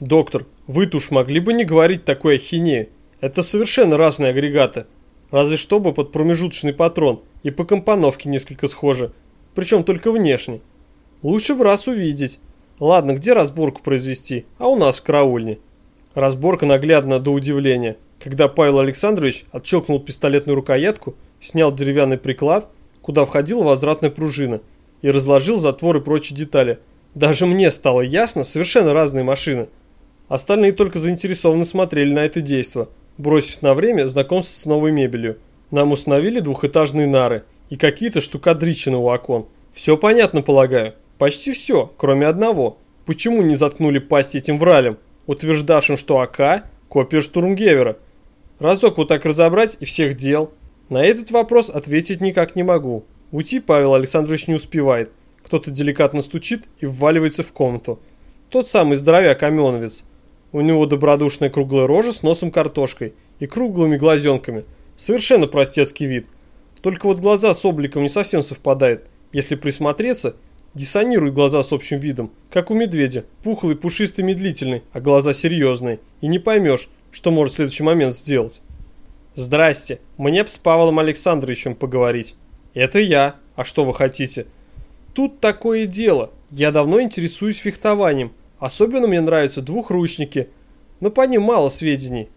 Доктор, вы-то уж могли бы не говорить такой ахинеи. Это совершенно разные агрегаты. Разве что бы под промежуточный патрон и по компоновке несколько схожи. Причем только внешне. Лучше бы раз увидеть. Ладно, где разборку произвести? А у нас в караульне. Разборка наглядна до удивления, когда Павел Александрович отщелкнул пистолетную рукоятку, снял деревянный приклад, куда входила возвратная пружина, и разложил затвор и прочие детали. Даже мне стало ясно, совершенно разные машины. Остальные только заинтересованно смотрели на это действо, бросив на время знакомство с новой мебелью. Нам установили двухэтажные нары и какие-то штукадричины у окон. Все понятно, полагаю. Почти все, кроме одного. Почему не заткнули пасть этим вралям? утверждавшим, что АК – копия Штурмгевера. Разок вот так разобрать и всех дел. На этот вопрос ответить никак не могу. Уйти Павел Александрович не успевает. Кто-то деликатно стучит и вваливается в комнату. Тот самый здоровяк-оменовец. У него добродушная круглая рожа с носом картошкой и круглыми глазенками. Совершенно простецкий вид. Только вот глаза с обликом не совсем совпадают. Если присмотреться, Диссонируют глаза с общим видом, как у медведя, пухлый, пушистый, медлительный, а глаза серьезные, и не поймешь, что может в следующий момент сделать. «Здрасте, мне б с Павлом Александровичем поговорить». «Это я, а что вы хотите?» «Тут такое дело, я давно интересуюсь фехтованием, особенно мне нравятся двухручники, но по ним мало сведений.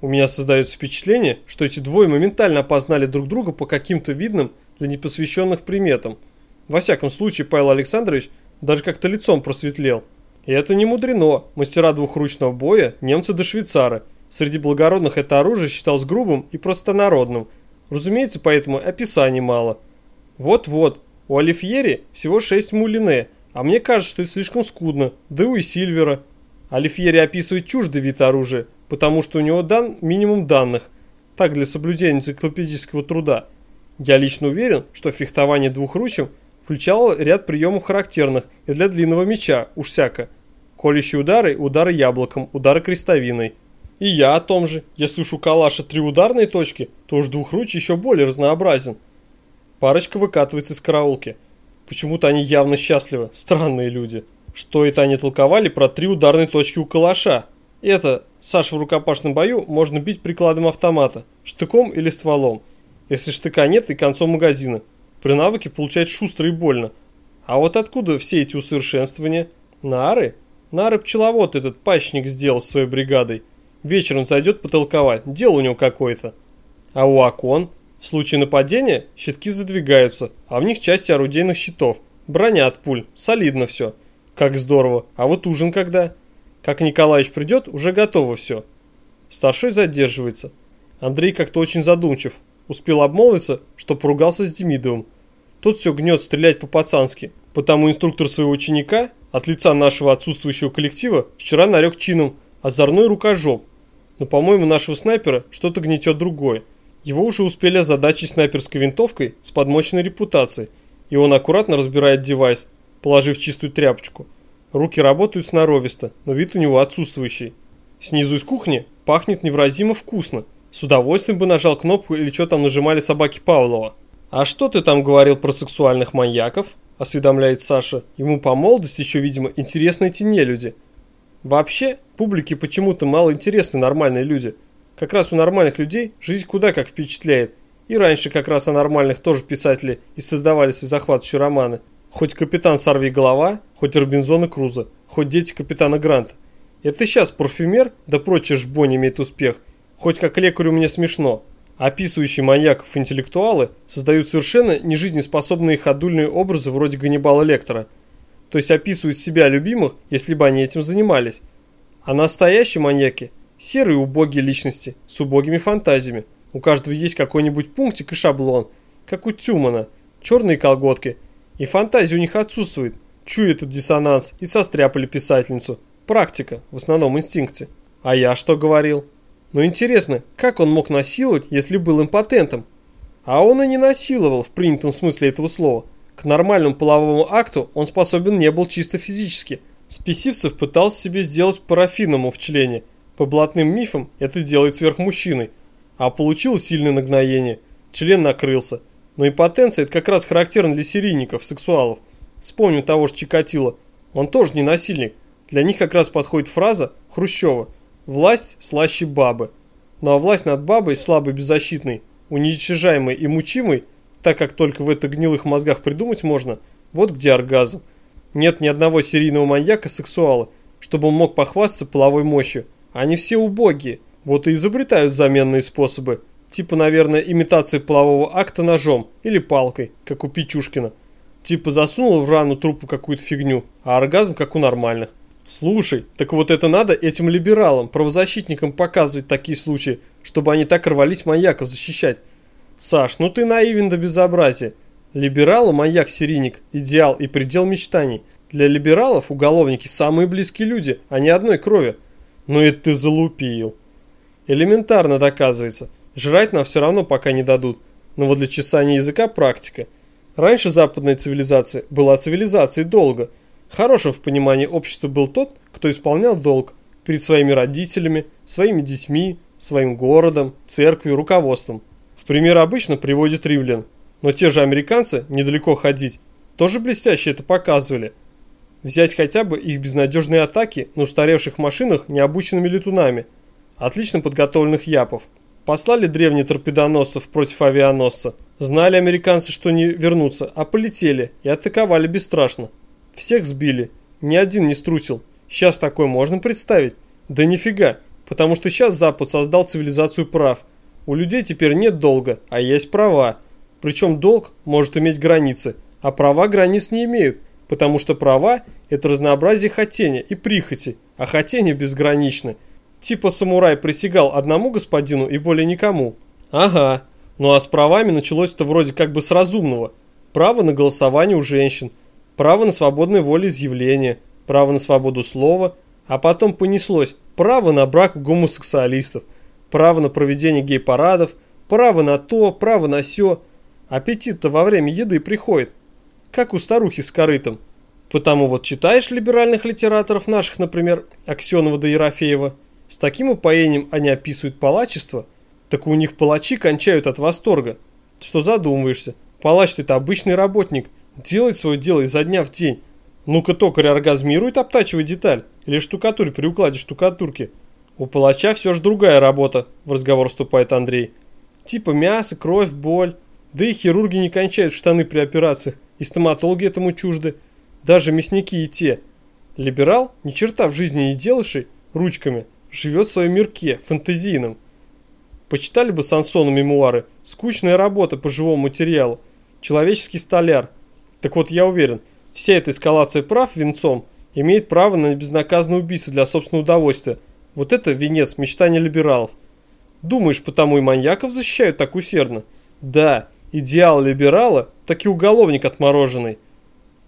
У меня создается впечатление, что эти двое моментально опознали друг друга по каким-то видным для непосвященных приметам – во всяком случае, Павел Александрович даже как-то лицом просветлел. И это не мудрено. Мастера двухручного боя – немцы до швейцары. Среди благородных это оружие считалось грубым и простонародным. Разумеется, поэтому описаний мало. Вот-вот, у Алифьери всего 6 мулине, а мне кажется, что это слишком скудно, да и у Сильвера. Алифьери описывает чуждый вид оружия, потому что у него дан минимум данных, так для соблюдения энциклопедического труда. Я лично уверен, что фехтование двухручем – включал ряд приемов характерных и для длинного меча, уж всяко. Колющие удары, удары яблоком, удары крестовиной. И я о том же. Если уж у калаша три ударные точки, то уж двухруч еще более разнообразен. Парочка выкатывается из караулки. Почему-то они явно счастливы, странные люди. Что это они толковали про три ударные точки у калаша? Это, Саша в рукопашном бою можно бить прикладом автомата, штыком или стволом. Если штыка нет и концом магазина. При навыке получать шустро и больно. А вот откуда все эти усовершенствования? Нары? Нары пчеловод этот пащник сделал своей бригадой. Вечером зайдет потолковать, дело у него какое-то. А у окон? В случае нападения щитки задвигаются, а в них части орудийных щитов. Броня от пуль, солидно все. Как здорово. А вот ужин когда? Как Николаевич придет, уже готово все. Старшой задерживается. Андрей как-то очень задумчив. Успел обмолвиться, что поругался с Демидовым. Тот все гнет стрелять по-пацански. Потому инструктор своего ученика от лица нашего отсутствующего коллектива вчера нарек чином озорной рукожоп. Но, по-моему, нашего снайпера что-то гнетет другое. Его уже успели озадачить снайперской винтовкой с подмоченной репутацией, и он аккуратно разбирает девайс, положив чистую тряпочку. Руки работают сноровисто, но вид у него отсутствующий. Снизу из кухни пахнет невразимо вкусно. С удовольствием бы нажал кнопку или что там нажимали собаки Павлова. «А что ты там говорил про сексуальных маньяков?» – осведомляет Саша. Ему по молодости еще, видимо, интересны эти нелюди. Вообще, публике почему-то мало интересны нормальные люди. Как раз у нормальных людей жизнь куда как впечатляет. И раньше как раз о нормальных тоже писатели и создавали свои захватывающие романы. Хоть капитан Сорви Голова, хоть Робинзон и Крузо, хоть дети капитана Гранта. Это сейчас парфюмер, да прочее жбонь имеет успех. Хоть как лекарю мне смешно. Описывающие маньяков интеллектуалы создают совершенно нежизнеспособные ходульные образы вроде Ганнибала Лектора. То есть описывают себя любимых, если бы они этим занимались. А настоящие маньяки – серые убогие личности с убогими фантазиями. У каждого есть какой-нибудь пунктик и шаблон, как у Тюмана, черные колготки. И фантазия у них отсутствует. Чую этот диссонанс и состряпали писательницу. Практика, в основном инстинкте. А я что говорил? Но интересно, как он мог насиловать, если был импотентом? А он и не насиловал в принятом смысле этого слова. К нормальному половому акту он способен не был чисто физически. Спесивцев пытался себе сделать парафиному в члене. По блатным мифам это делает сверхмужчиной. А получил сильное нагноение. Член накрылся. Но импотенция это как раз характерно для серийников, сексуалов. Вспомним того же Чикатило. Он тоже не насильник. Для них как раз подходит фраза Хрущева – Власть слаще бабы. Ну а власть над бабой слабой беззащитной, уничижаемой и мучимой, так как только в это гнилых мозгах придумать можно, вот где оргазм. Нет ни одного серийного маньяка-сексуала, чтобы он мог похвастаться половой мощью. Они все убогие, вот и изобретают заменные способы. Типа, наверное, имитации полового акта ножом или палкой, как у Пичушкина. Типа засунул в рану трупу какую-то фигню, а оргазм как у нормальных. Слушай, так вот это надо этим либералам, правозащитникам показывать такие случаи, чтобы они так рвались маньяков защищать. Саш, ну ты наивен до безобразия. Либералы, маньяк-серийник, идеал и предел мечтаний. Для либералов уголовники самые близкие люди, а не одной крови. Ну это ты залупил. Элементарно доказывается. Жрать нам все равно пока не дадут. Но вот для чесания языка практика. Раньше западная цивилизация была цивилизацией долго – Хорошим в понимании общества был тот, кто исполнял долг перед своими родителями, своими детьми, своим городом, церковью, руководством. В пример обычно приводит римлян, но те же американцы, недалеко ходить, тоже блестяще это показывали. Взять хотя бы их безнадежные атаки на устаревших машинах необученными летунами, отлично подготовленных япов. Послали древние торпедоносцев против авианосца. Знали американцы, что не вернутся, а полетели и атаковали бесстрашно. Всех сбили. Ни один не струсил. Сейчас такое можно представить? Да нифига. Потому что сейчас Запад создал цивилизацию прав. У людей теперь нет долга, а есть права. Причем долг может иметь границы, а права границ не имеют. Потому что права – это разнообразие хотения и прихоти, а хотения безграничны. Типа самурай присягал одному господину и более никому. Ага. Ну а с правами началось это вроде как бы с разумного. Право на голосование у женщин – право на свободное волеизъявление, право на свободу слова, а потом понеслось право на брак гомосексуалистов, право на проведение гей-парадов, право на то, право на сё. Аппетит-то во время еды приходит, как у старухи с корытом. Потому вот читаешь либеральных литераторов наших, например, Аксенова да Ерофеева, с таким упоением они описывают палачество, так у них палачи кончают от восторга. Что задумываешься, палач это обычный работник, Делает свое дело изо дня в день. Ну-ка токарь оргазмирует, обтачивая деталь, или штукатурь при укладе штукатурки. У палача все же другая работа, в разговор вступает Андрей. Типа мясо, кровь, боль. Да и хирурги не кончают штаны при операциях, и стоматологи этому чужды. Даже мясники и те. Либерал, ни черта в жизни не делавший, ручками, живет в своем мирке, фантазийном. Почитали бы Сансону мемуары. Скучная работа по живому материалу. Человеческий столяр. Так вот, я уверен, вся эта эскалация прав венцом имеет право на безнаказанное убийство для собственного удовольствия. Вот это венец мечтания либералов. Думаешь, потому и маньяков защищают так усердно? Да, идеал либерала – так и уголовник отмороженный.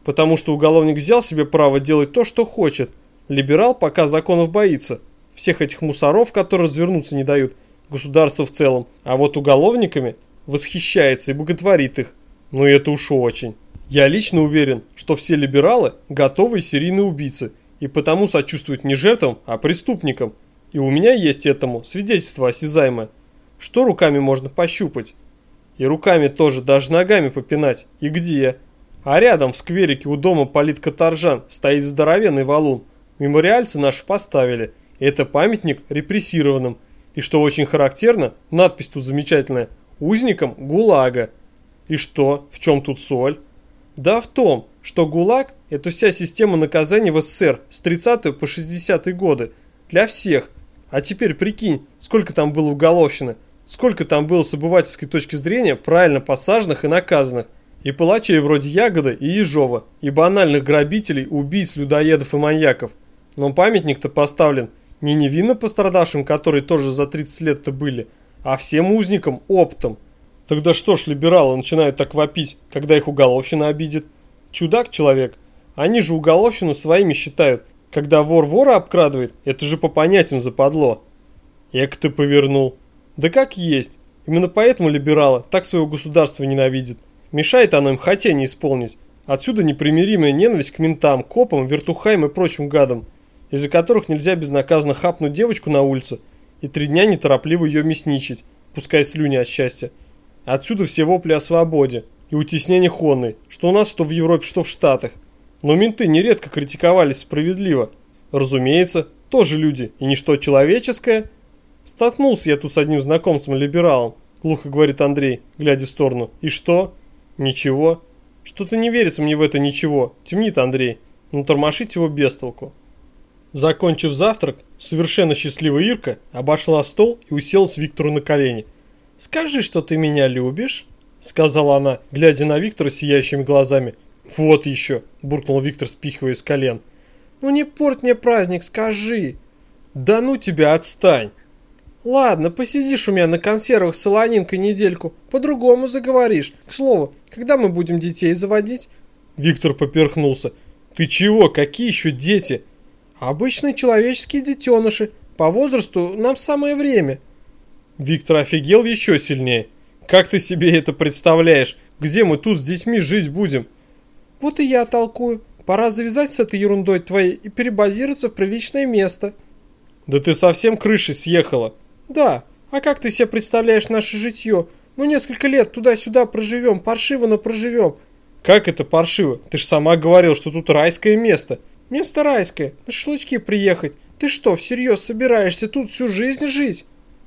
Потому что уголовник взял себе право делать то, что хочет. Либерал пока законов боится. Всех этих мусоров, которые развернуться не дают, государство в целом. А вот уголовниками восхищается и боготворит их. Ну и это уж очень. Я лично уверен, что все либералы – готовые серийные убийцы и потому сочувствуют не жертвам, а преступникам. И у меня есть этому свидетельство осязаемое. Что руками можно пощупать? И руками тоже, даже ногами попинать. И где? А рядом в скверике у дома политкоторжан стоит здоровенный валун. Мемориальцы наши поставили. Это памятник репрессированным. И что очень характерно, надпись тут замечательная. Узникам ГУЛАГа. И что, в чем тут соль? Да в том, что ГУЛАГ – это вся система наказаний в СССР с 30 по 60 годы. Для всех. А теперь прикинь, сколько там было уголовщины. Сколько там было с обывательской точки зрения правильно посаженных и наказанных. И палачей вроде Ягода и Ежова, и банальных грабителей, убийц, людоедов и маньяков. Но памятник-то поставлен не невинно пострадавшим, которые тоже за 30 лет-то были, а всем узникам оптом. Тогда что ж либералы начинают так вопить, когда их уголовщина обидит? Чудак человек. Они же уголовщину своими считают. Когда вор вора обкрадывает, это же по понятиям западло. Эк ты повернул. Да как есть. Именно поэтому либералы так своего государства ненавидят. Мешает оно им хотение исполнить. Отсюда непримиримая ненависть к ментам, копам, вертухаям и прочим гадам, из-за которых нельзя безнаказанно хапнуть девочку на улице и три дня неторопливо ее мясничать, пускай слюни от счастья. Отсюда все вопли о свободе и утеснение хонной, что у нас, что в Европе, что в Штатах. Но менты нередко критиковались справедливо. Разумеется, тоже люди и ничто человеческое. Столкнулся я тут с одним знакомцем-либералом, глухо говорит Андрей, глядя в сторону. И что? Ничего. Что-то не верится мне в это ничего. Темнит Андрей. Но тормошить его без толку. Закончив завтрак, совершенно счастливая Ирка обошла стол и уселась Виктору на колени. «Скажи, что ты меня любишь?» Сказала она, глядя на Виктора сияющими глазами. «Вот еще!» – буркнул Виктор, спихивая с колен. «Ну не порт мне праздник, скажи!» «Да ну тебя, отстань!» Ладно, посидишь у меня на консервах с солонинкой недельку, по-другому заговоришь. К слову, когда мы будем детей заводить? Виктор поперхнулся. Ты чего, какие еще дети? Обычные человеческие детеныши. По возрасту нам самое время. Виктор офигел еще сильнее. Как ты себе это представляешь? Где мы тут с детьми жить будем? Вот и я толкую. Пора завязать с этой ерундой твоей и перебазироваться в приличное место. Да ты совсем крышей съехала. Да, а как ты себе представляешь наше житье? Ну несколько лет туда-сюда проживем, паршиво, но проживем. Как это паршиво? Ты ж сама говорил, что тут райское место. Место райское, на шашлычки приехать. Ты что, всерьез собираешься тут всю жизнь жить?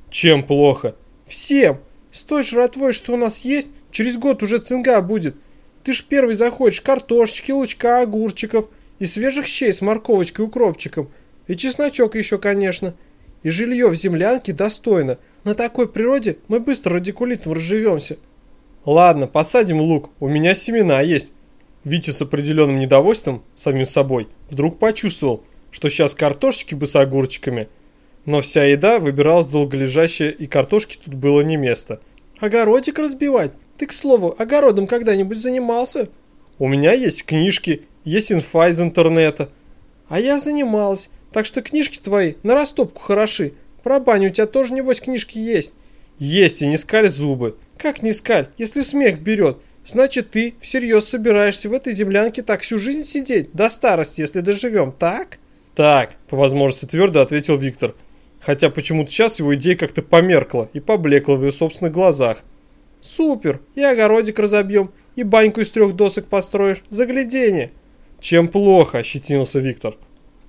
Чем плохо? Всем. С той жратвой, что у нас есть, через год уже цинга будет. Ты ж первый заходишь картошечки, лучка, огурчиков и свежих щей с морковочкой и укропчиком. И чесночок еще, конечно. И жилье в землянке достойно. На такой природе мы быстро радикулитом разживемся. Ладно, посадим лук, у меня семена есть. Витя с определенным недовольством, самим собой, вдруг почувствовал, что сейчас картошечки бы с огурчиками. Но вся еда выбиралась долголежащая, и картошки тут было не место. Огородик разбивать? Ты, к слову, огородом когда-нибудь занимался? У меня есть книжки, есть инфа из интернета. А я занималась. Так что книжки твои на растопку хороши. Про баню у тебя тоже, небось, книжки есть. Есть, и не скаль зубы. Как не скаль, если смех берет? Значит, ты всерьез собираешься в этой землянке так всю жизнь сидеть? До старости, если доживем, так? Так, по возможности твердо ответил Виктор. Хотя почему-то сейчас его идея как-то померкла и поблекла в ее собственных глазах. Супер, и огородик разобьем, и баньку из трех досок построишь. Загляденье. Чем плохо, ощетинился Виктор.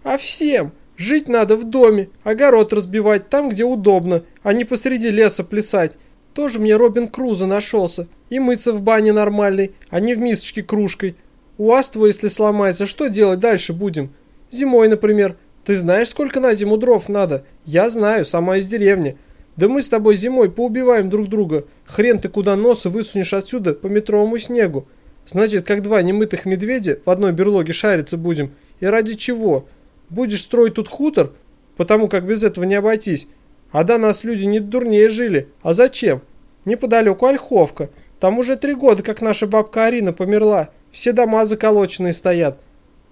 А всем. Жить надо в доме, огород разбивать там, где удобно, а не посреди леса плясать. Тоже мне Робин Крузо нашелся. И мыться в бане нормальной, а не в мисочке кружкой. У твой, если сломается, что делать дальше будем? Зимой, например. Ты знаешь, сколько на зиму дров надо? Я знаю, сама из деревни. Да мы с тобой зимой поубиваем друг друга. Хрен ты куда носа высунешь отсюда по метровому снегу. Значит, как два немытых медведя в одной берлоге шариться будем. И ради чего? Будешь строить тут хутор, потому как без этого не обойтись. А до нас люди не дурнее жили. А зачем? Неподалеку Ольховка. Там уже три года, как наша бабка Арина померла. Все дома заколоченные стоят.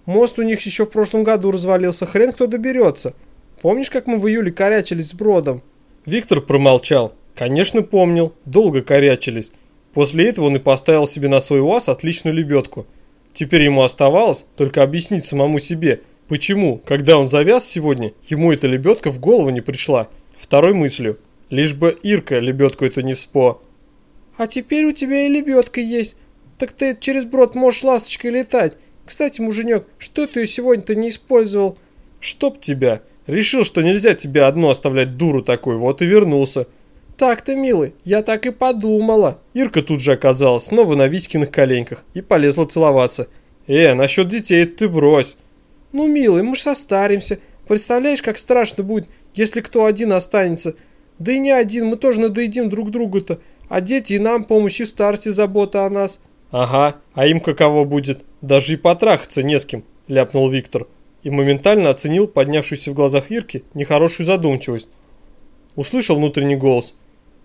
Мост у них еще в прошлом году развалился. Хрен кто доберется. Помнишь, как мы в июле корячились с бродом? Виктор промолчал. Конечно, помнил. Долго корячились. После этого он и поставил себе на свой УАЗ отличную лебедку. Теперь ему оставалось только объяснить самому себе, Почему, когда он завяз сегодня, ему эта лебедка в голову не пришла? Второй мыслью. Лишь бы Ирка лебедку эту не вспо. А теперь у тебя и лебедка есть. Так ты через брод можешь ласточкой летать. Кстати, муженек, что ты ее сегодня-то не использовал? Чтоб тебя. Решил, что нельзя тебя одну оставлять дуру такой, вот и вернулся. Так-то, милый, я так и подумала. Ирка тут же оказалась снова на Витькиных коленках и полезла целоваться. Э, насчет детей ты брось. Ну, милый, мы ж состаримся. Представляешь, как страшно будет, если кто один останется. Да и не один, мы тоже надоедим друг другу-то. А дети и нам помощь, и в старости забота о нас. Ага, а им каково будет? Даже и потрахаться не с кем, ляпнул Виктор. И моментально оценил поднявшуюся в глазах Ирки нехорошую задумчивость. Услышал внутренний голос.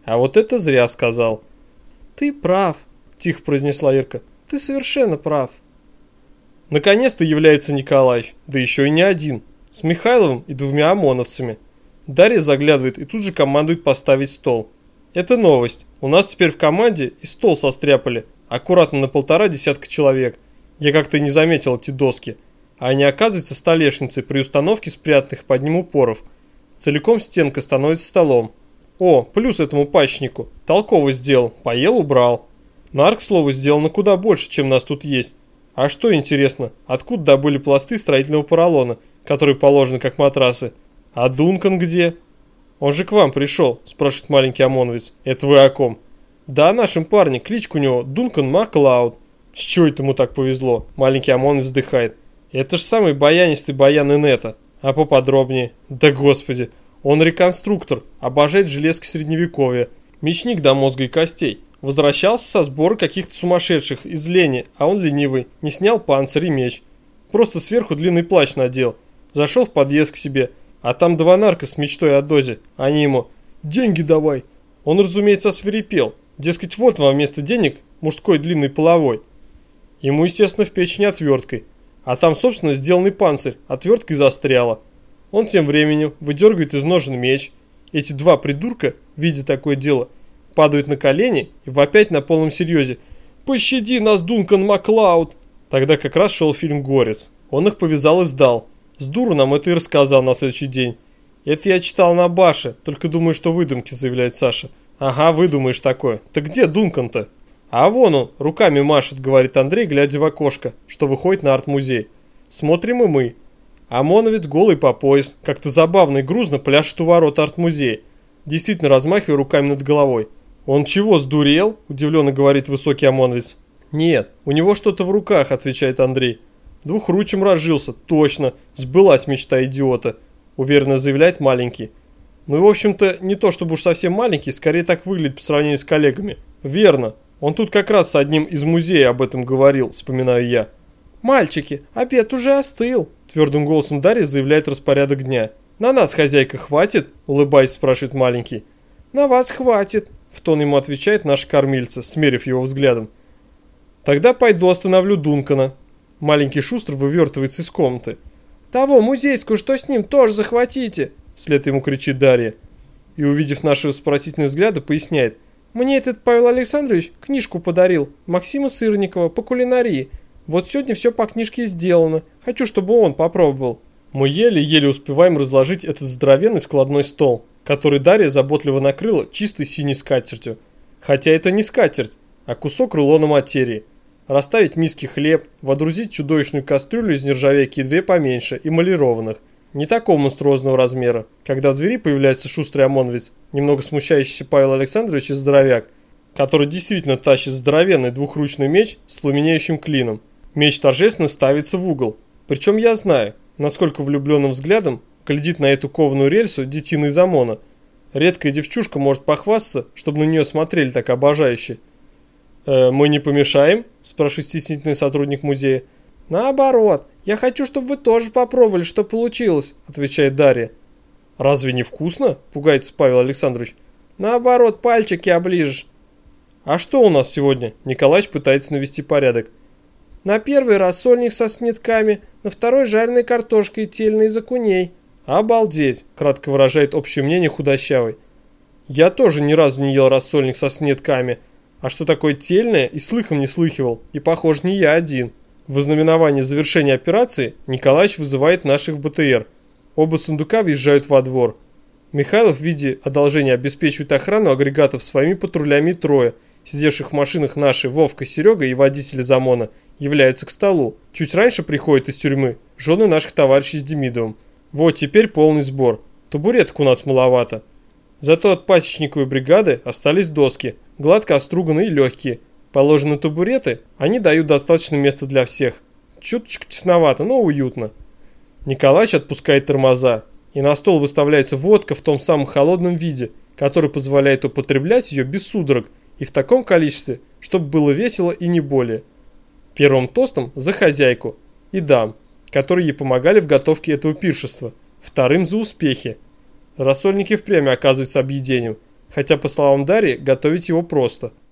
А вот это зря сказал. Ты прав, тихо произнесла Ирка. Ты совершенно прав. Наконец-то является Николаевич, да еще и не один, с Михайловым и двумя ОМОНовцами. Дарья заглядывает и тут же командует поставить стол. Это новость. У нас теперь в команде и стол состряпали. Аккуратно на полтора десятка человек. Я как-то не заметил эти доски. А они оказываются столешницей при установке спрятанных под ним упоров. Целиком стенка становится столом. О, плюс этому пачнику. Толково сделал. Поел, убрал. Нарк, слово, сделано куда больше, чем нас тут есть. А что интересно, откуда добыли пласты строительного поролона, которые положены как матрасы? А Дункан где? Он же к вам пришел, спрашивает маленький ОМОНовец. Это вы о ком? Да, нашим парнем, кличка у него Дункан Маклауд. С чего это ему так повезло? Маленький ОМОН вздыхает. Это же самый баянистый баян инета. А поподробнее? Да господи, он реконструктор, обожает железки средневековья, мечник до мозга и костей. Возвращался со сбора каких-то сумасшедших из лени, а он ленивый, не снял панцирь и меч. Просто сверху длинный плащ надел. Зашел в подъезд к себе, а там два нарка с мечтой о дозе. Они ему «Деньги давай». Он, разумеется, свирепел. Дескать, вот вам вместо денег мужской длинный половой. Ему, естественно, в печень отверткой. А там, собственно, сделанный панцирь, отверткой застряла. Он тем временем выдергивает из ножен меч. Эти два придурка, видя такое дело, падают на колени и вопять на полном серьезе. «Пощади нас, Дункан Маклауд!» Тогда как раз шел фильм «Горец». Он их повязал и сдал. С дуру нам это и рассказал на следующий день. Это я читал на Баше, только думаю, что выдумки, заявляет Саша. Ага, выдумаешь такое. Так где Дункан-то? А вон он, руками машет, говорит Андрей, глядя в окошко, что выходит на арт-музей. Смотрим и мы. ОМОНовец голый по пояс, как-то забавно и грузно пляшет у ворот арт-музея, действительно размахивая руками над головой. «Он чего, сдурел?» – удивленно говорит высокий ОМОНовец. «Нет, у него что-то в руках», – отвечает Андрей. «Двухручем разжился, точно, сбылась мечта идиота», – уверенно заявляет маленький. Ну и в общем-то, не то чтобы уж совсем маленький, скорее так выглядит по сравнению с коллегами. Верно, он тут как раз с одним из музея об этом говорил, вспоминаю я. «Мальчики, обед уже остыл», – твердым голосом Дарья заявляет распорядок дня. «На нас, хозяйка, хватит?» – улыбаясь, спрашивает маленький. «На вас хватит», в тон ему отвечает наш кормильца, смерив его взглядом. Тогда пойду остановлю Дункана. Маленький шустр вывертывается из комнаты. Того музейскую, что с ним, тоже захватите, вслед ему кричит Дарья. И увидев наши спросительные взгляды, поясняет. Мне этот Павел Александрович книжку подарил, Максима Сырникова, по кулинарии. Вот сегодня все по книжке сделано. Хочу, чтобы он попробовал. Мы еле-еле успеваем разложить этот здоровенный складной стол который Дарья заботливо накрыла чистой синей скатертью. Хотя это не скатерть, а кусок рулона материи. Расставить миски хлеб, водрузить чудовищную кастрюлю из нержавейки и две поменьше, эмалированных. Не такого монструозного размера. Когда в двери появляется шустрый ОМОНовец, немного смущающийся Павел Александрович и здоровяк, который действительно тащит здоровенный двухручный меч с пламенеющим клином. Меч торжественно ставится в угол. Причем я знаю, насколько влюбленным взглядом глядит на эту кованую рельсу детина из ОМОНа. Редкая девчушка может похвастаться, чтобы на нее смотрели так обожающе. «Э, «Мы не помешаем?» – спрашивает стеснительный сотрудник музея. «Наоборот, я хочу, чтобы вы тоже попробовали, что получилось», – отвечает Дарья. «Разве не вкусно?» – пугается Павел Александрович. «Наоборот, пальчики оближешь». «А что у нас сегодня?» – Николаевич пытается навести порядок. «На первый рассольник со снитками, на второй жареной картошкой и тельной из окуней», «Обалдеть!» – кратко выражает общее мнение худощавый. «Я тоже ни разу не ел рассольник со снетками, а что такое тельное и слыхом не слыхивал, и, похоже, не я один». В ознаменовании завершения операции Николаевич вызывает наших в БТР. Оба сундука въезжают во двор. Михайлов в виде одолжения обеспечивает охрану агрегатов своими патрулями трое, сидевших в машинах наши Вовка, Серега и водители Замона, являются к столу. Чуть раньше приходят из тюрьмы жены наших товарищей с Демидовым. Вот теперь полный сбор. Табуреток у нас маловато. Зато от пасечниковой бригады остались доски, гладко оструганные и легкие. Положены табуреты, они дают достаточно места для всех. Чуточку тесновато, но уютно. Николаевич отпускает тормоза, и на стол выставляется водка в том самом холодном виде, который позволяет употреблять ее без судорог и в таком количестве, чтобы было весело и не более. Первым тостом за хозяйку и дам, которые ей помогали в готовке этого пиршества. Вторым за успехи. Рассольники впрямь оказываются объедением, хотя, по словам Дарьи, готовить его просто –